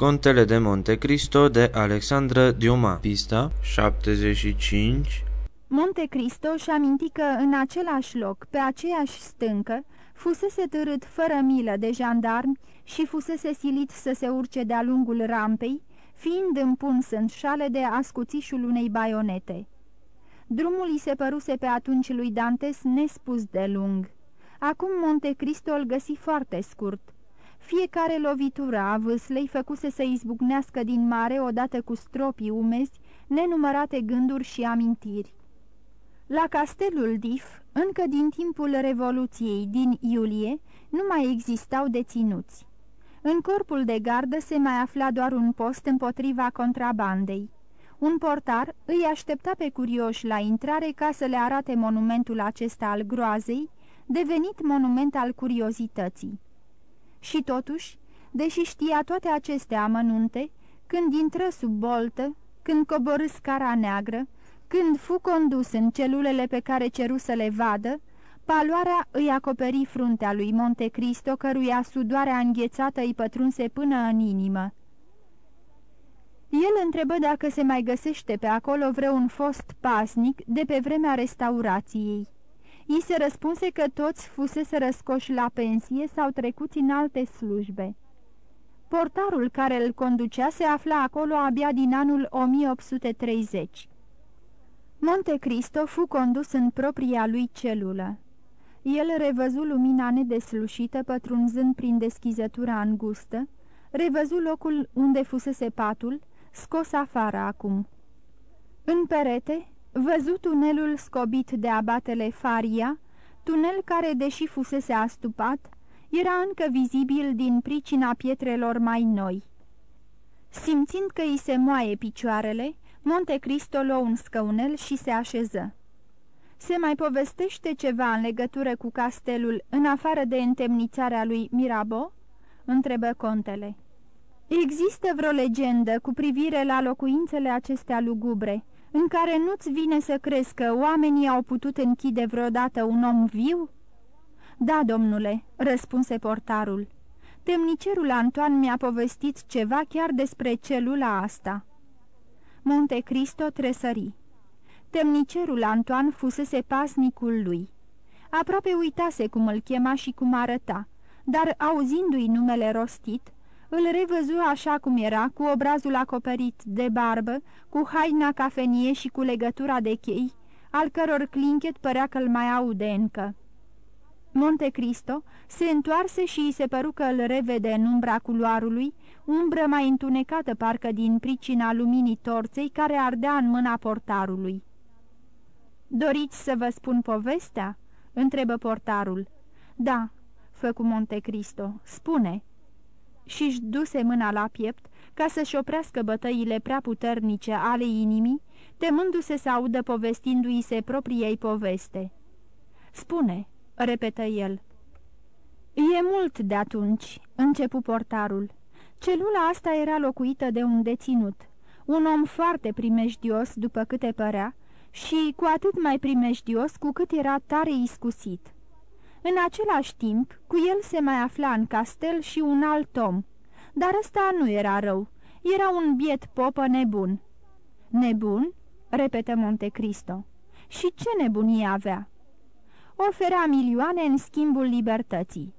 Contele de Monte Cristo de Alexandra Diuma Pista 75 Monte Cristo și aminti că în același loc, pe aceeași stâncă, fusese târât fără milă de jandarmi și fusese silit să se urce de-a lungul rampei, fiind împuns în șale de ascuțișul unei baionete. Drumul îi se păruse pe atunci lui Dantes nespus de lung. Acum Monte Cristo îl găsi foarte scurt. Fiecare lovitură a vâslei făcuse să izbucnească din mare odată cu stropii umezi, nenumărate gânduri și amintiri. La castelul Dif, încă din timpul Revoluției din iulie, nu mai existau deținuți. În corpul de gardă se mai afla doar un post împotriva contrabandei. Un portar îi aștepta pe curioși la intrare ca să le arate monumentul acesta al groazei, devenit monument al curiozității. Și totuși, deși știa toate aceste amănunte, când intră sub boltă, când coborâ scara neagră, când fu condus în celulele pe care ceru să le vadă, paloarea îi acoperi fruntea lui Monte Cristo, căruia sudoarea înghețată îi pătrunse până în inimă. El întrebă dacă se mai găsește pe acolo vreun fost pasnic de pe vremea restaurației. I se răspunse că toți fusese răscoși la pensie sau trecuți în alte slujbe. Portarul care îl conducea se afla acolo abia din anul 1830. Monte Cristo fu condus în propria lui celulă. El revăzu lumina nedeslușită pătrunzând prin deschizătura îngustă, revăzu locul unde fusese patul, scos afară acum. În perete, văzut tunelul scobit de abatele Faria, tunel care, deși fusese astupat, era încă vizibil din pricina pietrelor mai noi. Simțind că îi se moaie picioarele, Monte Cristo luă un scăunel și se așeză. Se mai povestește ceva în legătură cu castelul, în afară de întemnițarea lui Mirabeau? întrebă contele. Există vreo legendă cu privire la locuințele acestea lugubre, în care nu-ți vine să crezi că oamenii au putut închide vreodată un om viu? Da, domnule, răspunse portarul. Temnicerul Antoan mi-a povestit ceva chiar despre celula asta. Monte Cristo tresări. Temnicerul Antoan fusese pasnicul lui. Aproape uitase cum îl chema și cum arăta, dar auzindu-i numele rostit, îl revăzu așa cum era, cu obrazul acoperit de barbă, cu haina cafenie și cu legătura de chei, al căror clinchet părea că-l mai aude încă. Monte Cristo se întoarse și îi se păru că îl revede în umbra culoarului, umbră mai întunecată parcă din pricina luminii torței care ardea în mâna portarului. Doriți să vă spun povestea?" întrebă portarul. Da," făcu Monte Cristo, spune." Și-și duse mâna la piept ca să-și oprească bătăile prea puternice ale inimii, temându-se să audă povestindu-i se propriei poveste. Spune," repetă el. E mult de atunci," începu portarul. Celula asta era locuită de un deținut, un om foarte primejdios, după câte părea, și cu atât mai primejdios cu cât era tare iscusit. În același timp, cu el se mai afla în castel și un alt om, dar ăsta nu era rău, era un biet popă nebun. Nebun? repetă Monte Cristo. Și ce nebunie avea? Oferea milioane în schimbul libertății.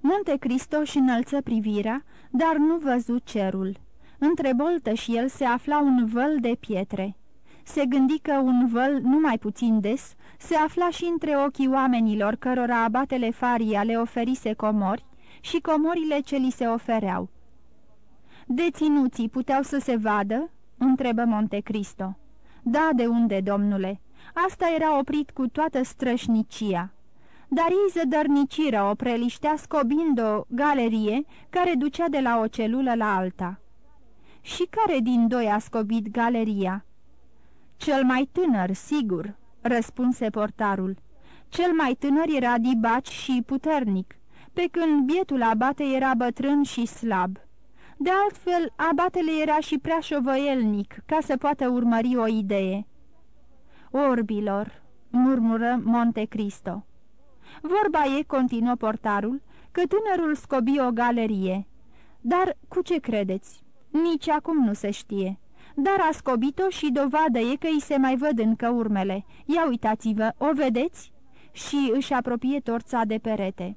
Monte Cristo își înălță privirea, dar nu văzu cerul. Între boltă și el se afla un văl de pietre. Se gândi că un văl numai puțin des se afla și între ochii oamenilor cărora abatele Faria le oferise comori și comorile ce li se ofereau. Deținuții puteau să se vadă?" întrebă Monte Cristo. Da, de unde, domnule? Asta era oprit cu toată strășnicia." dar ei zădărniciră o preliștea scobind o galerie care ducea de la o celulă la alta. Și care din doi a scobit galeria?" Cel mai tânăr, sigur," răspunse portarul. Cel mai tânăr era dibaci și puternic, pe când bietul abate era bătrân și slab. De altfel, abatele era și prea șovăielnic ca să poată urmări o idee. Orbilor, murmură Monte Cristo. Vorba e, continuă portarul, că tânărul scobi o galerie. Dar cu ce credeți? Nici acum nu se știe. Dar a scobit-o și dovadă e că îi se mai văd încă urmele. Ia uitați-vă, o vedeți?" Și își apropie torța de perete.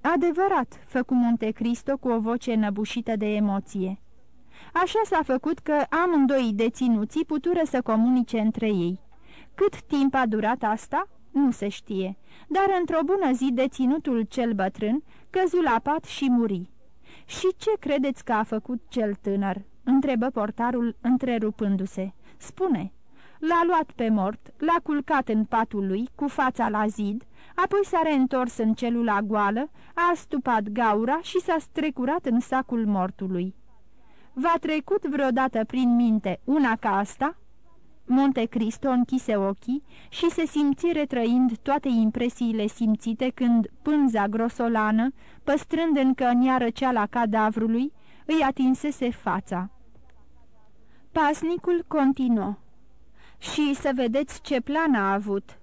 Adevărat, făcu Monte Cristo cu o voce năbușită de emoție. Așa s-a făcut că amândoi deținuții putură să comunice între ei. Cât timp a durat asta? Nu se știe, dar într-o bună zi deținutul cel bătrân căzu la pat și muri. Și ce credeți că a făcut cel tânăr?" Întrebă portarul întrerupându-se. Spune." L-a luat pe mort, l-a culcat în patul lui, cu fața la zid, apoi s-a reîntors în celula goală, a stupat gaura și s-a strecurat în sacul mortului. V-a trecut vreodată prin minte una ca asta?" Monte Cristo închise ochii și se simți retrăind toate impresiile simțite când pânza grosolană, păstrând încă în ea răceala cadavrului, îi atinsese fața. Pasnicul continuă. Și să vedeți ce plan a avut.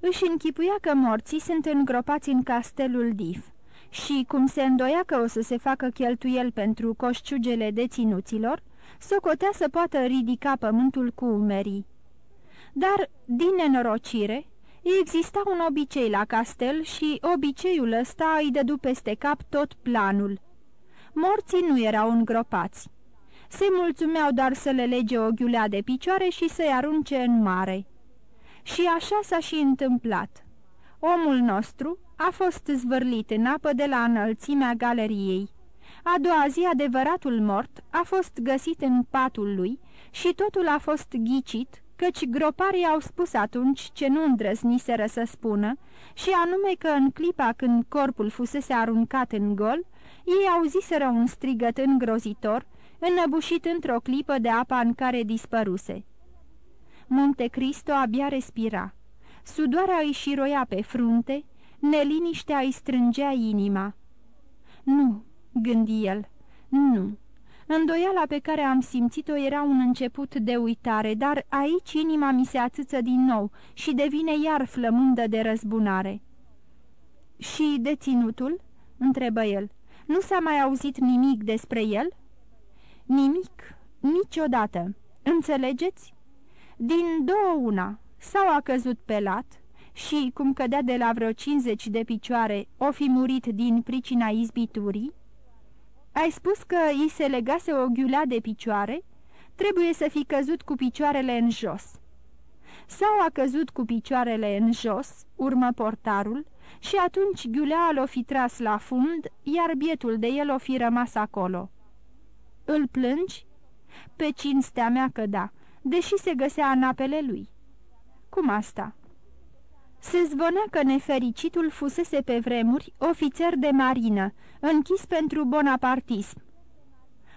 Își închipuia că morții sunt îngropați în castelul Dif și, cum se îndoia că o să se facă cheltuiel pentru coșciugele deținuților, socotea să poată ridica pământul cu umerii. Dar, din nenorocire, exista un obicei la castel și obiceiul ăsta îi dădu peste cap tot planul. Morții nu erau îngropați. Se mulțumeau doar să le lege o ghiulea de picioare și să-i arunce în mare. Și așa s-a și întâmplat. Omul nostru a fost zvârlit în apă de la înălțimea galeriei. A doua zi adevăratul mort a fost găsit în patul lui și totul a fost ghicit, căci groparii au spus atunci ce nu îndrăzniseră să spună, și anume că în clipa când corpul fusese aruncat în gol, ei auziseră un strigăt îngrozitor, înăbușit într-o clipă de apa în care dispăruse. Monte Cristo abia respira. Sudoarea îi șiroia pe frunte, neliniștea îi strângea inima. Nu, gândi el, nu. Îndoiala pe care am simțit-o era un început de uitare, dar aici inima mi se ațâță din nou și devine iar flămândă de răzbunare. Și deținutul?" întrebă el. Nu s-a mai auzit nimic despre el?" Nimic, niciodată. Înțelegeți? Din două una, sau a căzut pe lat și, cum cădea de la vreo 50 de picioare, o fi murit din pricina izbiturii? Ai spus că îi se legase o ghiulea de picioare? Trebuie să fi căzut cu picioarele în jos. Sau a căzut cu picioarele în jos, urmă portarul, și atunci ghiulea l-o fi tras la fund, iar bietul de el o fi rămas acolo. Îl plângi? Pe cinstea mea că da, deși se găsea în apele lui. Cum asta? Se zvonea că nefericitul fusese pe vremuri ofițer de marină, închis pentru bonapartism.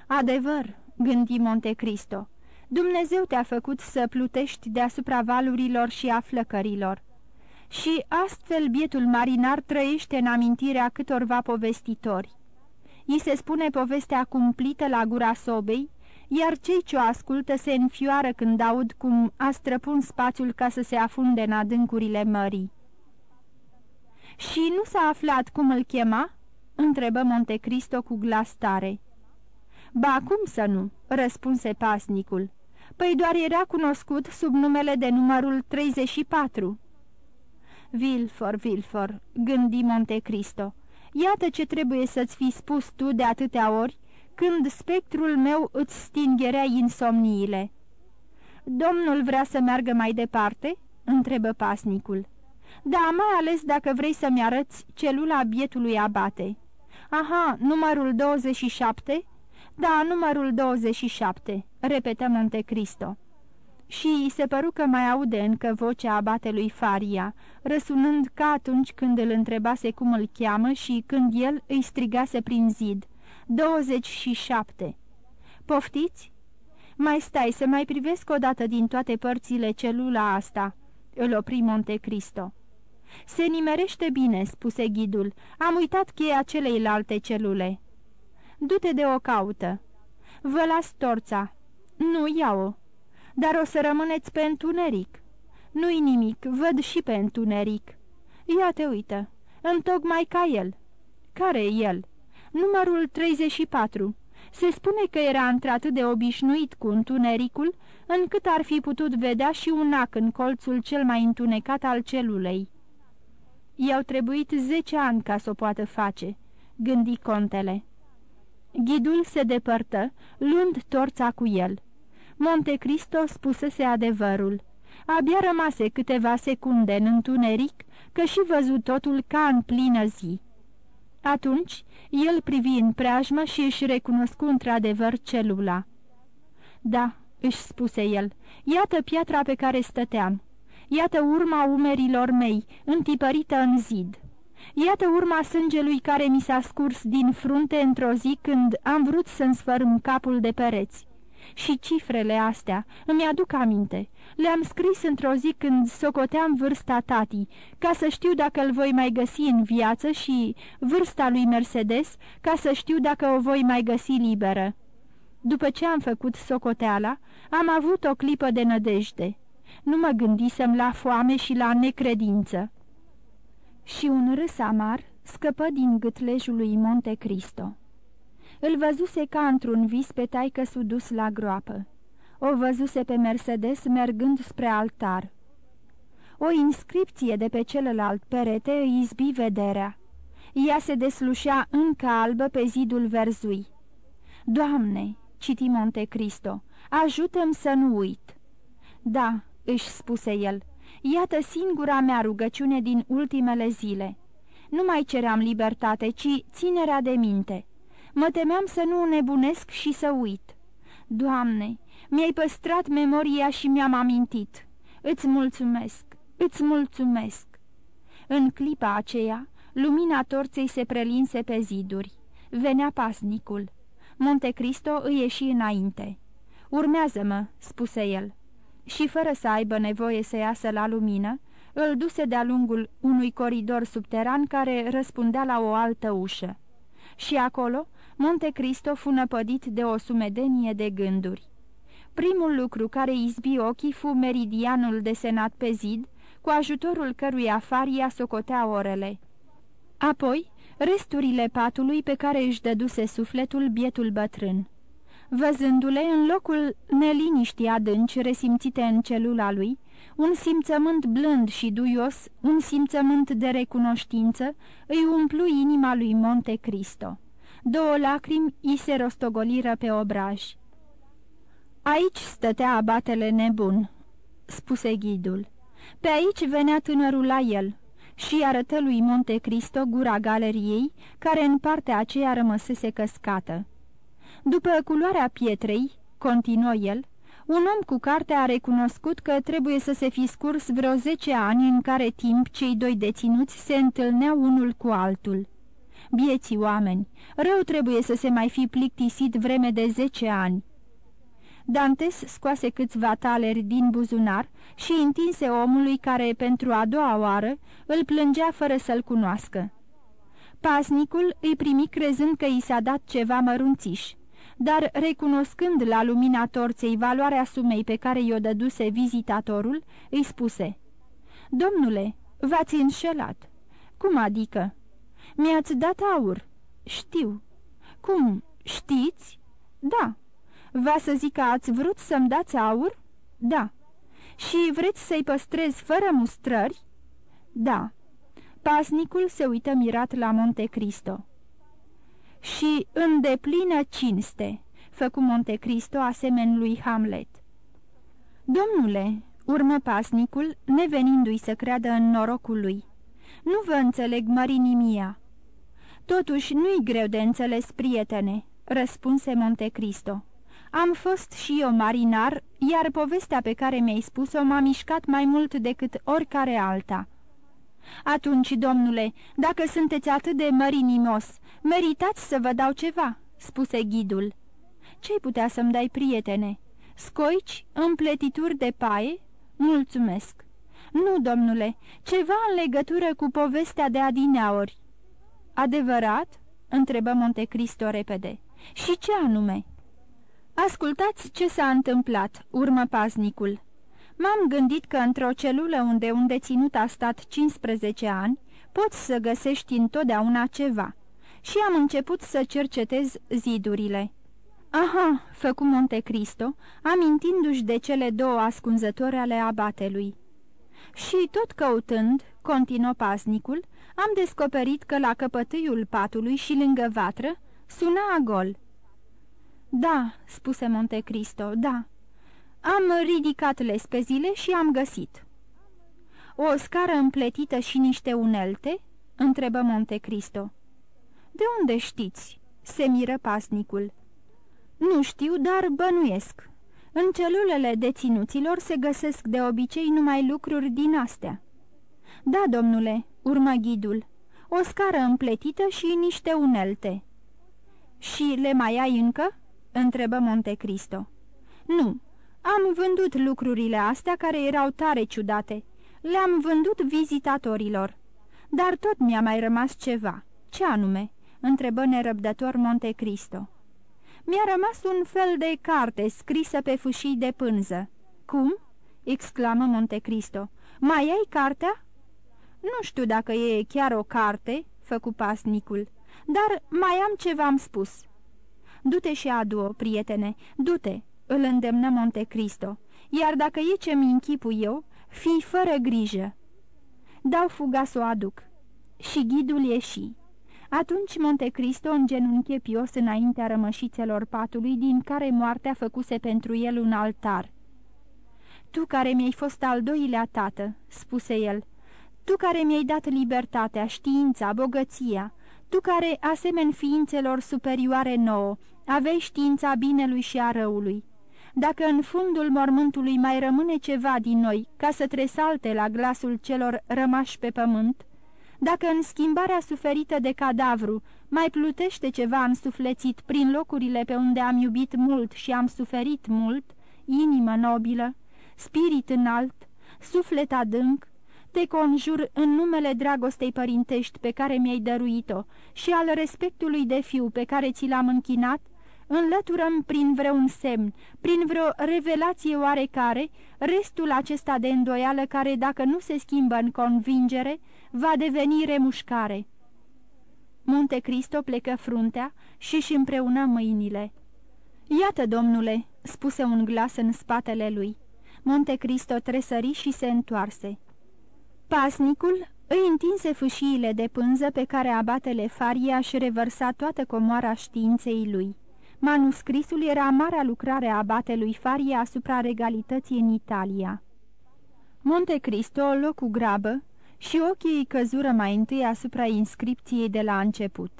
Adevăr, gândi Montecristo, Dumnezeu te-a făcut să plutești deasupra valurilor și a flăcărilor. Și astfel bietul marinar trăiește în amintirea câtorva povestitori. I se spune povestea cumplită la gura sobei, iar cei ce o ascultă se înfioară când aud cum a străpun spațiul ca să se afunde în adâncurile mării. Și nu s-a aflat cum îl chema?" întrebă Montecristo cu glas tare. Ba, cum să nu?" răspunse pasnicul. Păi doar era cunoscut sub numele de numărul 34." Vilfor, Vilfor," gândi Montecristo, Iată ce trebuie să-ți fi spus tu de atâtea ori, când spectrul meu îți stingerea insomniile. Domnul vrea să meargă mai departe?" întrebă pasnicul. Da, mai ales dacă vrei să-mi arăți celula bietului abate." Aha, numărul 27?" Da, numărul 27," repetă Montecristo și îi se păru că mai aude încă vocea abatelui Faria, răsunând ca atunci când îl întrebase cum îl cheamă și când el îi strigase prin zid. 27. Poftiți? Mai stai să mai privesc odată din toate părțile celula asta, îl opri Monte Cristo. Se nimerește bine, spuse ghidul. Am uitat cheia celeilalte celule. Du-te de o caută. Vă las torța. Nu, iau-o dar o să rămâneți pe întuneric. Nu-i nimic, văd și pe întuneric. Ia te uită, întocmai ca el. Care e el? Numărul 34. Se spune că era într-atât de obișnuit cu întunericul, încât ar fi putut vedea și un ac în colțul cel mai întunecat al celulei. I-au trebuit zece ani ca să o poată face, gândi contele. Ghidul se depărtă, luând torța cu el. Monte Cristo spusese adevărul. Abia rămase câteva secunde în întuneric, că și văzut totul ca în plină zi. Atunci, el privi în preajmă și își recunoscu într-adevăr celula. Da, își spuse el, iată piatra pe care stăteam. Iată urma umerilor mei, întipărită în zid. Iată urma sângelui care mi s-a scurs din frunte într-o zi când am vrut să-mi sfărâm capul de pereți. Și cifrele astea îmi aduc aminte. Le-am scris într-o zi când socoteam vârsta tatii, ca să știu dacă îl voi mai găsi în viață și vârsta lui Mercedes, ca să știu dacă o voi mai găsi liberă. După ce am făcut socoteala, am avut o clipă de nădejde. Nu mă gândisem la foame și la necredință. Și un râs amar scăpă din gâtlejul lui Monte Cristo. Îl văzuse ca într-un vis pe taică dus la groapă. O văzuse pe Mercedes mergând spre altar. O inscripție de pe celălalt perete îi izbi vederea. Ea se deslușea încă albă pe zidul verzui. Doamne, citi Monte Cristo, ajută-mi să nu uit. Da, își spuse el, iată singura mea rugăciune din ultimele zile. Nu mai ceream libertate, ci ținerea de minte. Mă temeam să nu nebunesc și să uit. Doamne, mi-ai păstrat memoria și mi-am amintit. Îți mulțumesc, îți mulțumesc. În clipa aceea, lumina torței se prelinse pe ziduri. Venea pasnicul. Montecristo îi ieși înainte. Urmează-mă," spuse el. Și fără să aibă nevoie să iasă la lumină, îl duse de-a lungul unui coridor subteran care răspundea la o altă ușă. Și acolo, Monte Cristo fu năpădit de o sumedenie de gânduri. Primul lucru care izbi ochii fu meridianul desenat pe zid, cu ajutorul căruia Faria socotea orele. Apoi, resturile patului pe care își dăduse sufletul bietul bătrân. Văzându-le în locul neliniștii adânci resimțite în celula lui, un simțământ blând și duios, un simțământ de recunoștință, îi umplu inima lui Monte Cristo. Două lacrimi i se rostogoliră pe obraj. Aici stătea abatele nebun," spuse ghidul. Pe aici venea tânărul la el și arătă lui Monte Cristo gura galeriei, care în partea aceea rămăsese căscată. După culoarea pietrei, continuă el, un om cu carte a recunoscut că trebuie să se fi scurs vreo zece ani în care timp cei doi deținuți se întâlneau unul cu altul. Bieții oameni, rău trebuie să se mai fi plictisit vreme de zece ani. Dantes scoase câțiva taleri din buzunar și întinse omului care, pentru a doua oară, îl plângea fără să-l cunoască. Pasnicul îi primi crezând că i s-a dat ceva mărunțiș, dar recunoscând la lumina torței valoarea sumei pe care i-o dăduse vizitatorul, îi spuse Domnule, v-ați înșelat." Cum adică?" Mi-ați dat aur." Știu." Cum, știți?" Da." Va să zic că ați vrut să-mi dați aur?" Da." Și vreți să-i păstrez fără mustrări?" Da." Pasnicul se uită mirat la Monte Cristo. Și în deplină cinste, făcu Monte Cristo asemeni lui Hamlet. Domnule, urmă pasnicul, nevenindu-i să creadă în norocul lui, nu vă înțeleg, mărinimia." Totuși nu-i greu de înțeles, prietene," răspunse Monte Cristo. Am fost și eu marinar, iar povestea pe care mi-ai spus-o m-a mișcat mai mult decât oricare alta." Atunci, domnule, dacă sunteți atât de mărinimos, meritați să vă dau ceva," spuse ghidul. Ce-ai putea să-mi dai, prietene? Scoici, împletituri de paie? Mulțumesc." Nu, domnule, ceva în legătură cu povestea de adineauri." Adevărat?" întrebă Montecristo repede. Și ce anume?" Ascultați ce s-a întâmplat," urmă paznicul. M-am gândit că într-o celulă unde un deținut a stat 15 ani, poți să găsești întotdeauna ceva. și am început să cercetez zidurile. Aha, făcu Monte Cristo, amintindu-și de cele două ascunzători ale abatelui. Și tot căutând, continuă pasnicul, am descoperit că la căpătâiul patului și lângă vatră suna a gol. Da, spuse Monte Cristo, da. Am ridicat lespezile și am găsit. O scară împletită și niște unelte? întrebă Monte Cristo. De unde știți?" se miră pasnicul. Nu știu, dar bănuiesc. În celulele deținuților se găsesc de obicei numai lucruri din astea." Da, domnule," urmă ghidul, o scară împletită și niște unelte." Și le mai ai încă?" întrebă Monte Cristo. Nu, am vândut lucrurile astea care erau tare ciudate. Le-am vândut vizitatorilor. Dar tot mi-a mai rămas ceva. Ce anume?" întrebă nerăbdător Monte Cristo. Mi-a rămas un fel de carte scrisă pe fâșii de pânză. Cum?" exclamă Monte Cristo. Mai ai cartea?" Nu știu dacă e chiar o carte," făcu pasnicul, dar mai am ceva-am spus." Du-te și adu-o, prietene, du-te," îl îndemnă Monte Cristo, iar dacă e ce-mi închipu eu, fii fără grijă." Dau fuga să o aduc." Și ghidul ieși. Atunci Monte Cristo îngenunche pios înaintea rămășițelor patului, din care moartea făcuse pentru el un altar. Tu care mi-ai fost al doilea tată," spuse el, tu care mi-ai dat libertatea, știința, bogăția, tu care, asemeni ființelor superioare nouă, aveai știința binelui și a răului. Dacă în fundul mormântului mai rămâne ceva din noi, ca să tresalte la glasul celor rămași pe pământ, dacă în schimbarea suferită de cadavru mai plutește ceva însuflețit prin locurile pe unde am iubit mult și am suferit mult, inimă nobilă, spirit înalt, suflet adânc, te conjur în numele dragostei părintești pe care mi-ai dăruit-o și al respectului de fiu pe care ți l-am închinat, înlăturăm prin vreun semn, prin vreo revelație oarecare, restul acesta de îndoială care, dacă nu se schimbă în convingere, va deveni remușcare. Munte Cristo plecă fruntea și-și împreună mâinile. Iată, domnule," spuse un glas în spatele lui. Monte Cristo tresări și se întoarse. Pasnicul îi întinse fâșiile de pânză pe care abatele Faria și revărsa toată comoara științei lui. Manuscrisul era marea lucrare a abatelui Faria asupra regalității în Italia. Monte Cristo o luă cu grabă și ochii îi căzură mai întâi asupra inscripției de la început.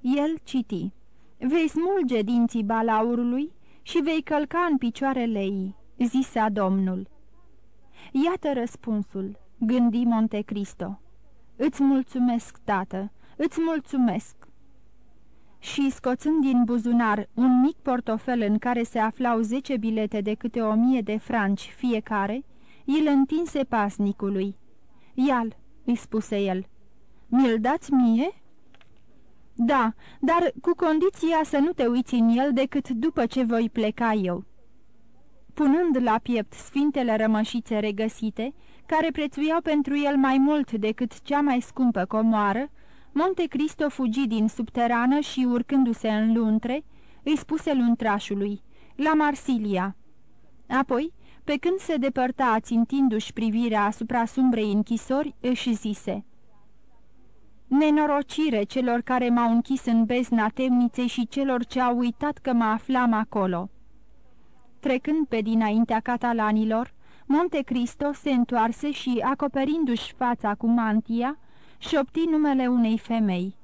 El citi, Vei smulge dinții balaurului și vei călca în picioarele ei, zisa Domnul. Iată răspunsul, gândi Monte Cristo. Îți mulțumesc, tată, îți mulțumesc. Și, scoțând din buzunar un mic portofel în care se aflau zece bilete de câte o mie de franci fiecare, îl întinse pasnicului. Ial, îi spuse el. Mi-l dați mie?" Da, dar cu condiția să nu te uiți în el decât după ce voi pleca eu." Punând la piept sfintele rămășițe regăsite, care prețuiau pentru el mai mult decât cea mai scumpă comoară, Monte Cristo fugi din subterană și, urcându-se în luntre, îi spuse luntrașului, la Marsilia. Apoi, pe când se depărta țintindu-și privirea asupra sumbrei închisori, își zise Nenorocire celor care m-au închis în bezna temniței și celor ce au uitat că mă aflam acolo. Trecând pe dinaintea catalanilor, Monte Cristo se întoarse și, acoperindu-și fața cu mantia, șopti numele unei femei.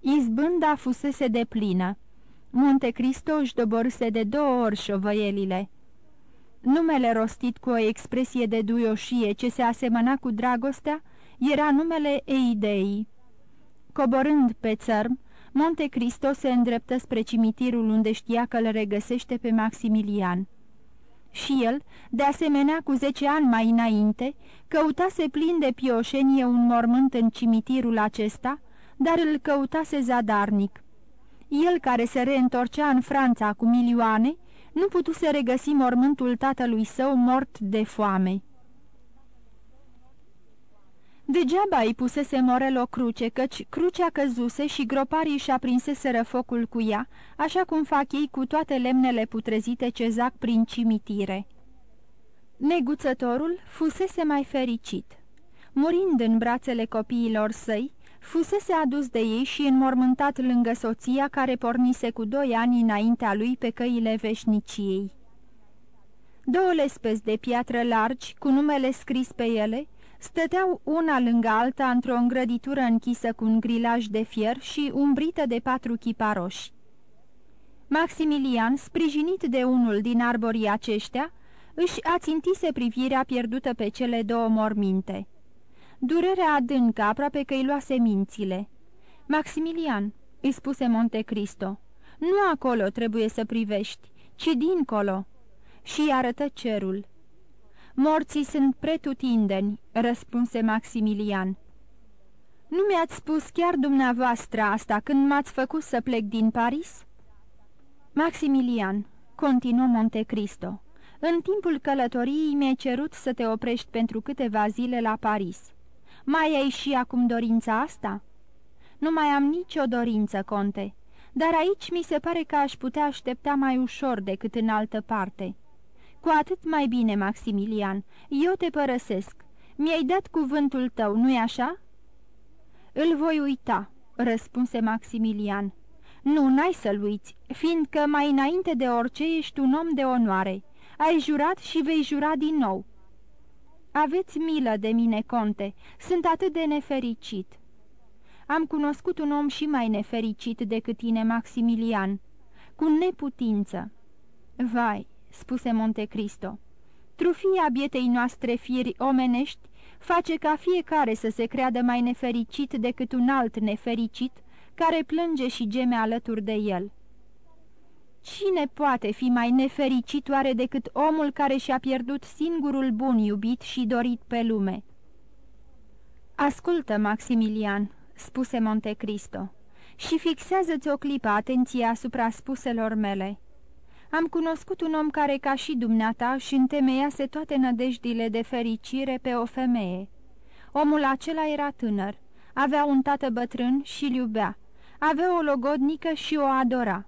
Izbânda fusese de plină. Monte Cristo își doborse de două ori șovăielile. Numele rostit cu o expresie de duioșie ce se asemăna cu dragostea era numele Eidei. Coborând pe țărm, Monte Cristo se îndreptă spre cimitirul unde știa că îl regăsește pe Maximilian. Și el, de asemenea cu zece ani mai înainte, căutase plin de pioșenie un mormânt în cimitirul acesta, dar îl căutase zadarnic. El care se reîntorcea în Franța cu milioane, nu putuse regăsi mormântul tatălui său mort de foame. Degeaba îi pusese Morel o cruce, căci crucea căzuse și groparii și aprinseseră focul cu ea, așa cum fac ei cu toate lemnele putrezite ce zac prin cimitire. Neguțătorul fusese mai fericit. Murind în brațele copiilor săi, fusese adus de ei și înmormântat lângă soția care pornise cu doi ani înaintea lui pe căile veșniciei. Două lespezi de piatră largi, cu numele scris pe ele, stăteau una lângă alta într-o îngrăditură închisă cu un grilaj de fier și umbrită de patru chiparoși. Maximilian, sprijinit de unul din arborii aceștia, își ațintise privirea pierdută pe cele două morminte. Durerea adâncă aproape că îi luase mințile. Maximilian, îi spuse Monte Cristo, nu acolo trebuie să privești, ci dincolo. Și arătă cerul. Morții sunt pretutindeni, răspunse Maximilian. Nu mi-ați spus chiar dumneavoastră asta când m-ați făcut să plec din Paris? Maximilian, continuă Monte Cristo, în timpul călătoriei mi-ai cerut să te oprești pentru câteva zile la Paris. Mai ai și acum dorința asta?" Nu mai am nicio dorință, conte, dar aici mi se pare că aș putea aștepta mai ușor decât în altă parte." Cu atât mai bine, Maximilian, eu te părăsesc. Mi-ai dat cuvântul tău, nu-i așa?" Îl voi uita," răspunse Maximilian. Nu, n-ai să-l uiți, fiindcă mai înainte de orice ești un om de onoare. Ai jurat și vei jura din nou." Aveți milă de mine, conte, sunt atât de nefericit." Am cunoscut un om și mai nefericit decât tine, Maximilian, cu neputință." Vai, spuse Montecristo. Trufia bietei noastre firi omenești face ca fiecare să se creadă mai nefericit decât un alt nefericit, care plânge și geme alături de el. Cine poate fi mai nefericit oare decât omul care și-a pierdut singurul bun iubit și dorit pe lume? Ascultă, Maximilian, spuse Montecristo, și fixează-ți o clipă atenția asupra spuselor mele. Am cunoscut un om care, ca și dumneata, și întemeiase toate nădejdile de fericire pe o femeie. Omul acela era tânăr, avea un tată bătrân și iubea, avea o logodnică și o adora.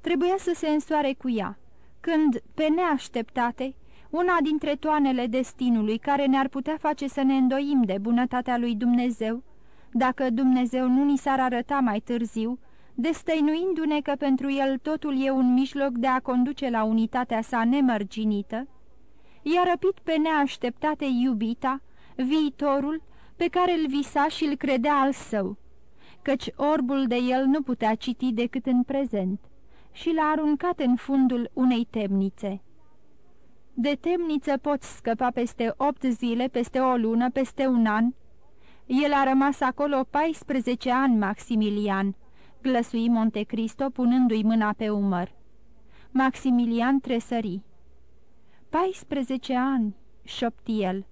Trebuia să se însoare cu ea, când, pe neașteptate, una dintre toanele destinului care ne-ar putea face să ne îndoim de bunătatea lui Dumnezeu, dacă Dumnezeu nu ni s-ar arăta mai târziu, destăinuindu-ne că pentru el totul e un mijloc de a conduce la unitatea sa nemărginită, i-a răpit pe neașteptate iubita, viitorul, pe care îl visa și îl credea al său, căci orbul de el nu putea citi decât în prezent, și l-a aruncat în fundul unei temnițe. De temniță poți scăpa peste opt zile, peste o lună, peste un an. El a rămas acolo 14 ani, Maximilian, glăsui Montecristo punându-i mâna pe umăr. Maximilian tresări. 14 ani, șopti el.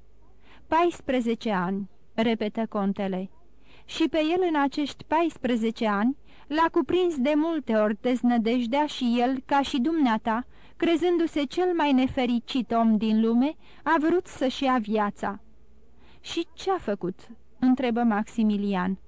14 ani, repetă contele. Și pe el în acești 14 ani l-a cuprins de multe ori deznădejdea și el, ca și dumneata, crezându-se cel mai nefericit om din lume, a vrut să-și ia viața. Și ce-a făcut?" întrebă Maximilian.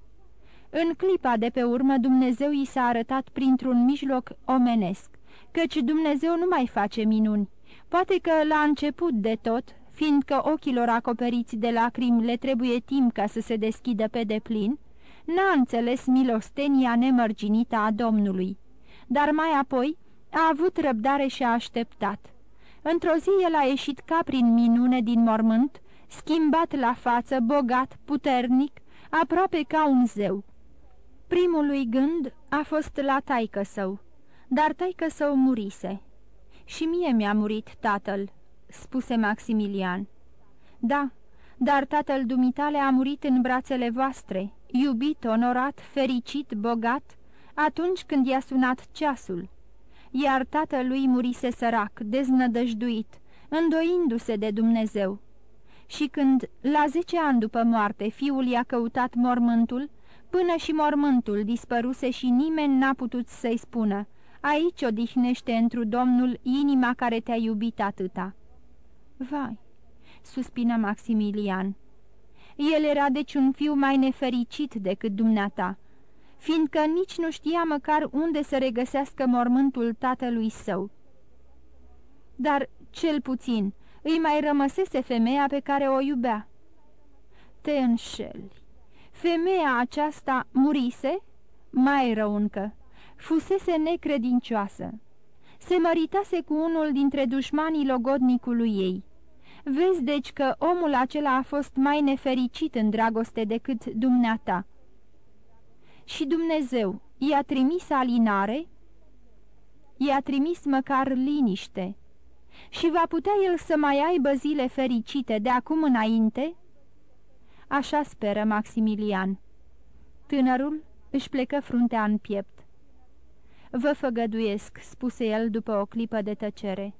În clipa de pe urmă Dumnezeu i s-a arătat printr-un mijloc omenesc, căci Dumnezeu nu mai face minuni. Poate că la început de tot, fiindcă ochilor acoperiți de lacrimi le trebuie timp ca să se deschidă pe deplin, n-a înțeles milostenia nemărginită a Domnului. Dar mai apoi a avut răbdare și a așteptat. Într-o zi el a ieșit ca prin minune din mormânt, schimbat la față, bogat, puternic, aproape ca un zeu. Primul lui gând a fost la taică său, dar taică său murise. Și mie mi-a murit tatăl, spuse Maximilian. Da, dar tatăl dumitale a murit în brațele voastre, iubit, onorat, fericit, bogat, atunci când i-a sunat ceasul. Iar tatălui murise sărac, deznădăjduit, îndoindu-se de Dumnezeu. Și când, la zece ani după moarte, fiul i-a căutat mormântul, Până și mormântul dispăruse și nimeni n-a putut să-i spună, aici odihnește întru Domnul inima care te-a iubit atâta. Vai, suspină Maximilian, El era deci un fiu mai nefericit decât dumneata, fiindcă nici nu știa măcar unde să regăsească mormântul tatălui său. Dar, cel puțin, îi mai rămăsese femeia pe care o iubea. Te înșeli. Femeia aceasta murise? Mai rău încă. Fusese necredincioasă. Se măritase cu unul dintre dușmanii logodnicului ei. Vezi deci că omul acela a fost mai nefericit în dragoste decât dumneata. Și Dumnezeu i-a trimis alinare, i-a trimis măcar liniște și va putea el să mai aibă zile fericite de acum înainte? Așa speră Maximilian. Tânărul își plecă fruntea în piept. Vă făgăduiesc," spuse el după o clipă de tăcere.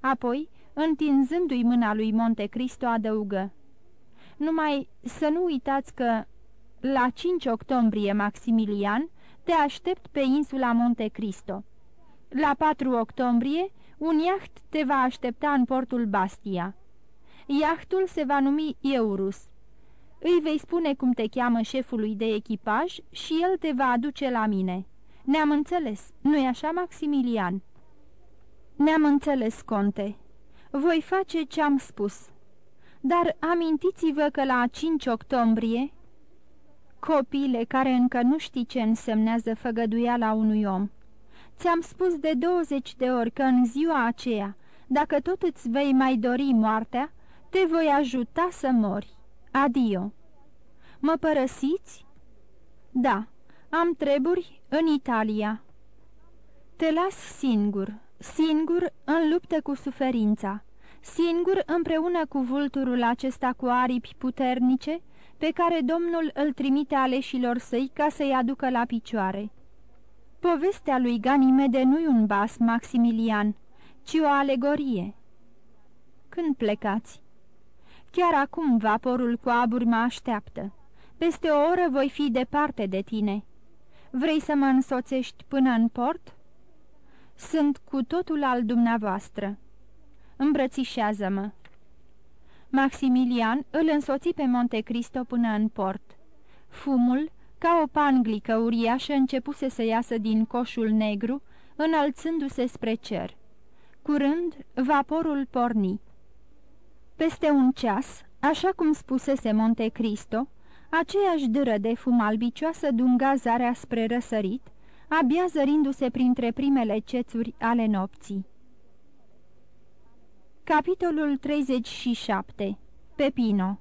Apoi, întinzându-i mâna lui Monte Cristo, adăugă. Numai să nu uitați că la 5 octombrie, Maximilian, te aștept pe insula Monte Cristo. La 4 octombrie, un iaht te va aștepta în portul Bastia. Iahtul se va numi Eurus. Îi vei spune cum te cheamă șefului de echipaj și el te va aduce la mine. Ne-am înțeles, nu-i așa, Maximilian?" Ne-am înțeles, conte. Voi face ce-am spus. Dar amintiți-vă că la 5 octombrie, copile care încă nu știi ce însemnează făgăduiala unui om, ți-am spus de 20 de ori că în ziua aceea, dacă tot îți vei mai dori moartea, te voi ajuta să mori. Adio. Mă părăsiți? Da, am treburi în Italia. Te las singur, singur în luptă cu suferința, singur împreună cu vulturul acesta cu aripi puternice, pe care Domnul îl trimite aleșilor săi ca să-i aducă la picioare. Povestea lui Ganimede nu-i un bas, Maximilian, ci o alegorie. Când plecați? Chiar acum vaporul cu aburi mă așteaptă. Peste o oră voi fi departe de tine. Vrei să mă însoțești până în port?" Sunt cu totul al dumneavoastră." Îmbrățișează-mă." Maximilian îl însoți pe Monte Cristo până în port. Fumul, ca o panglică uriașă, începuse să iasă din coșul negru, înălțându-se spre cer. Curând, vaporul porni. Peste un ceas, așa cum spusese Monte Cristo, Aceeași dâră de fum albicioasă dunga zarea spre răsărit, abia zărindu-se printre primele cețuri ale nopții. Capitolul 37 Pepino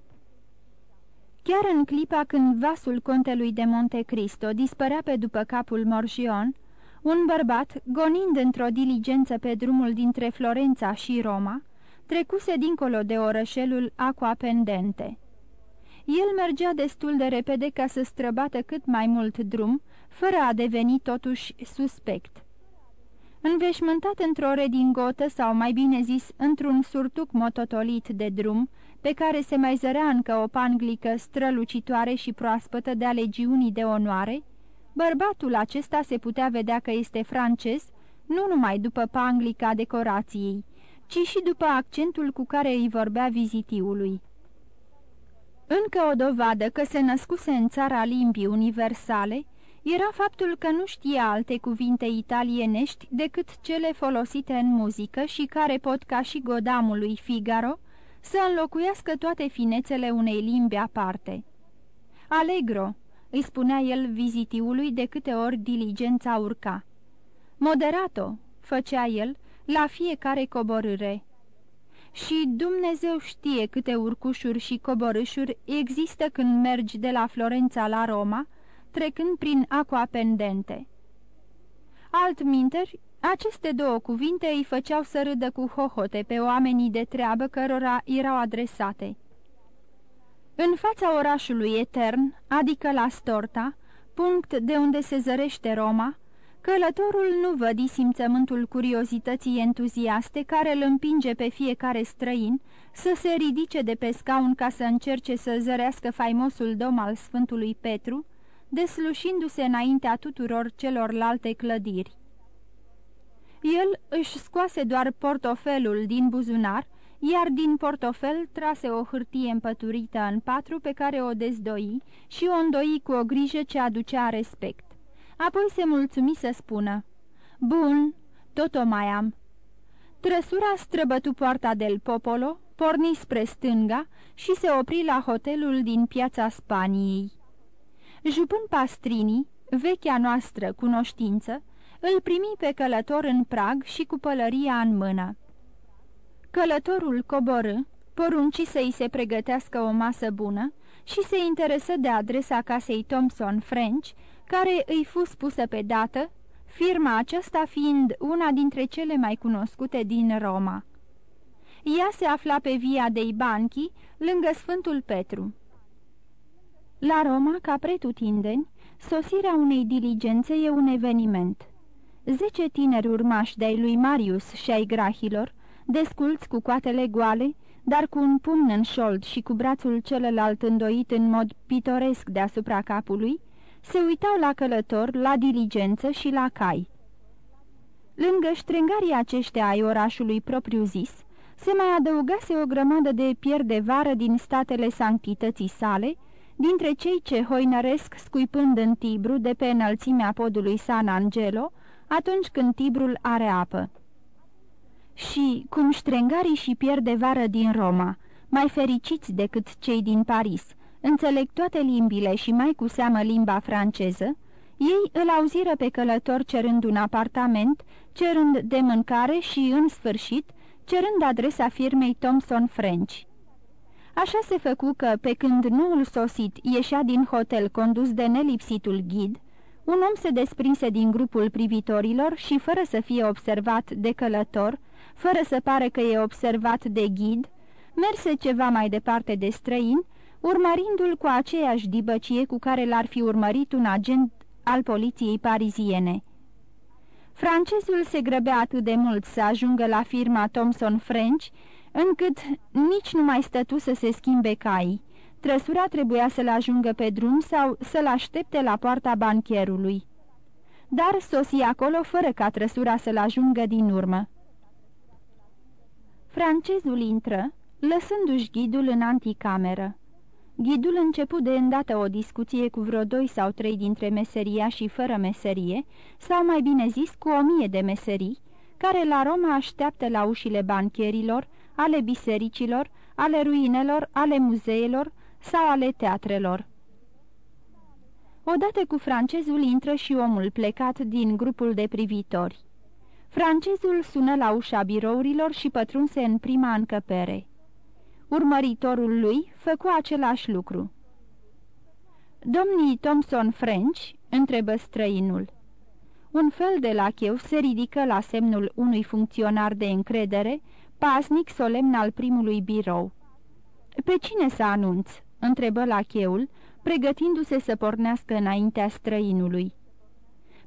Chiar în clipa când vasul contelui de Monte Cristo dispărea pe după capul Morgion, un bărbat, gonind într-o diligență pe drumul dintre Florența și Roma, trecuse dincolo de orășelul Aqua Pendente. El mergea destul de repede ca să străbată cât mai mult drum, fără a deveni totuși suspect. Înveșmântat într-o redingotă sau mai bine zis într-un surtuc mototolit de drum, pe care se mai zărea încă o panglică strălucitoare și proaspătă de-a legiunii de onoare, bărbatul acesta se putea vedea că este francez, nu numai după panglica decorației, ci și după accentul cu care îi vorbea vizitiului. Încă o dovadă că se născuse în țara limbii universale era faptul că nu știa alte cuvinte italienești decât cele folosite în muzică și care pot, ca și godamul lui Figaro, să înlocuiască toate finețele unei limbi aparte. Allegro, îi spunea el vizitiului de câte ori diligența urca. Moderato, făcea el, la fiecare coborâre și Dumnezeu știe câte urcușuri și coborâșuri există când mergi de la Florența la Roma, trecând prin aqua pendente. Altminteri, aceste două cuvinte îi făceau să râdă cu hohote pe oamenii de treabă cărora erau adresate. În fața orașului etern, adică la Storta, punct de unde se zărește Roma, Călătorul nu vădi simțământul curiozității entuziaste care îl împinge pe fiecare străin să se ridice de pe scaun ca să încerce să zărească faimosul dom al Sfântului Petru, deslușindu-se înaintea tuturor celorlalte clădiri. El își scoase doar portofelul din buzunar, iar din portofel trase o hârtie împăturită în patru pe care o dezdoi și o îndoi cu o grijă ce aducea respect. Apoi se mulțumi să spună, Bun, tot o mai am." Trăsura străbătu poarta del Popolo, porni spre stânga și se opri la hotelul din piața Spaniei. Jupân Pastrini, vechea noastră cunoștință, îl primi pe călător în prag și cu pălăria în mână. Călătorul coborâ, porunci să-i se pregătească o masă bună și se interesă de adresa casei Thomson French, care îi fu spusă pe dată, firma aceasta fiind una dintre cele mai cunoscute din Roma. Ea se afla pe via dei Banchi, lângă Sfântul Petru. La Roma, ca pretutindeni, sosirea unei diligențe e un eveniment. Zece tineri urmași de-ai lui Marius și ai grahilor, desculți cu coatele goale, dar cu un pumn în șold și cu brațul celălalt îndoit în mod pitoresc deasupra capului, se uitau la călător, la diligență și la cai. Lângă ștrengarii aceștia ai orașului propriu-zis, se mai adăugase o grămadă de pierde vară din statele sanctității sale, dintre cei ce hoinăresc scuipând în Tibru de pe înălțimea podului San Angelo, atunci când Tibrul are apă. Și, cum ștrengarii și pierde vară din Roma, mai fericiți decât cei din Paris, înțeleg toate limbile și mai cu seamă limba franceză, ei îl auziră pe călător cerând un apartament, cerând de mâncare și, în sfârșit, cerând adresa firmei Thomson French. Așa se făcu că, pe când noul sosit ieșea din hotel condus de nelipsitul ghid, un om se desprinse din grupul privitorilor și, fără să fie observat de călător, fără să pare că e observat de ghid, merse ceva mai departe de străin, urmărindu-l cu aceeași dibăcie cu care l-ar fi urmărit un agent al poliției pariziene. Francezul se grăbea atât de mult să ajungă la firma Thomson French, încât nici nu mai stătu să se schimbe cai. Trăsura trebuia să-l ajungă pe drum sau să-l aștepte la poarta bancherului. Dar sosi acolo fără ca trăsura să-l ajungă din urmă. Francezul intră, lăsându-și ghidul în anticameră. Ghidul început de îndată o discuție cu vreo doi sau trei dintre meseria și fără meserie, sau mai bine zis cu o mie de meserii, care la Roma așteaptă la ușile bancherilor, ale bisericilor, ale ruinelor, ale muzeelor sau ale teatrelor. Odată cu francezul intră și omul plecat din grupul de privitori. Francezul sună la ușa birourilor și pătrunse în prima încăpere. Urmăritorul lui făcu același lucru. Domnii Thomson French, întrebă străinul. Un fel de lacheu se ridică la semnul unui funcționar de încredere, pasnic solemn al primului birou. Pe cine să anunț?" întrebă lacheul, pregătindu-se să pornească înaintea străinului.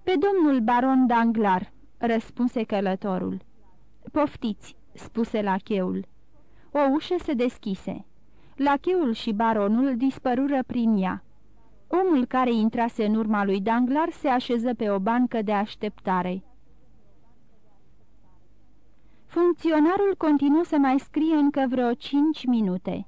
Pe domnul baron Danglar," răspunse călătorul. Poftiți," spuse lacheul. O ușă se deschise. Lacheul și baronul dispărură prin ea. Omul care intrase în urma lui Danglar se așeză pe o bancă de așteptare. Funcționarul continuă să mai scrie încă vreo cinci minute.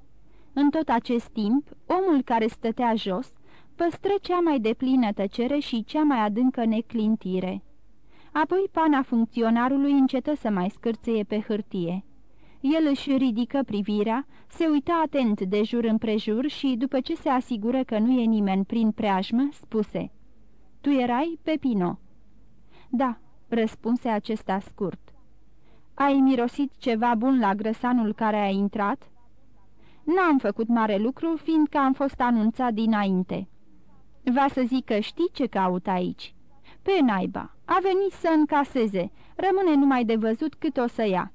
În tot acest timp, omul care stătea jos păstră cea mai deplină tăcere și cea mai adâncă neclintire. Apoi pana funcționarului încetă să mai scârțeie pe hârtie. El își ridică privirea, se uită atent de jur împrejur și, după ce se asigură că nu e nimeni prin preajmă, spuse Tu erai Pepino?" Da," răspunse acesta scurt. Ai mirosit ceva bun la grăsanul care a intrat?" N-am făcut mare lucru, fiindcă am fost anunțat dinainte." Va să zic că știi ce caut aici." Pe naiba, a venit să încaseze, rămâne numai de văzut cât o să ia."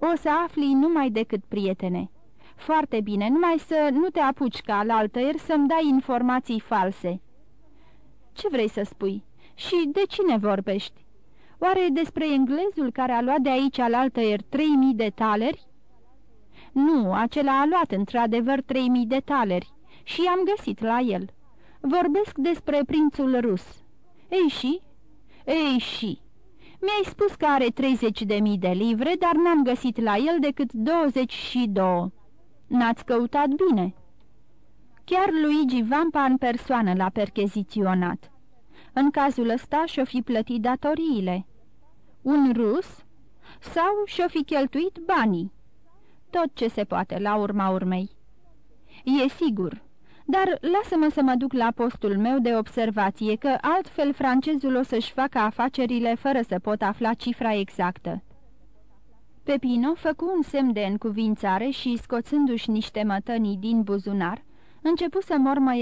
O să afli numai decât prietene." Foarte bine, numai să nu te apuci ca la altăieri să-mi dai informații false." Ce vrei să spui? Și de cine vorbești? Oare despre englezul care a luat de aici al altăieri trei mii de taleri?" Nu, acela a luat într-adevăr trei mii de taleri și am găsit la el. Vorbesc despre prințul rus. Ei și? Ei și? Mi-ai spus că are 30 de mii de livre, dar n-am găsit la el decât 22. N-ați căutat bine." Chiar Luigi Vampa în persoană l-a percheziționat. În cazul ăsta și-o fi plătit datoriile. Un rus? Sau și-o fi cheltuit banii? Tot ce se poate, la urma urmei. E sigur, dar lasă-mă să mă duc la postul meu de observație, că altfel francezul o să-și facă afacerile fără să pot afla cifra exactă. Pepino făcu un semn de încuvințare și, scoțându-și niște mătănii din buzunar, începu să mormăie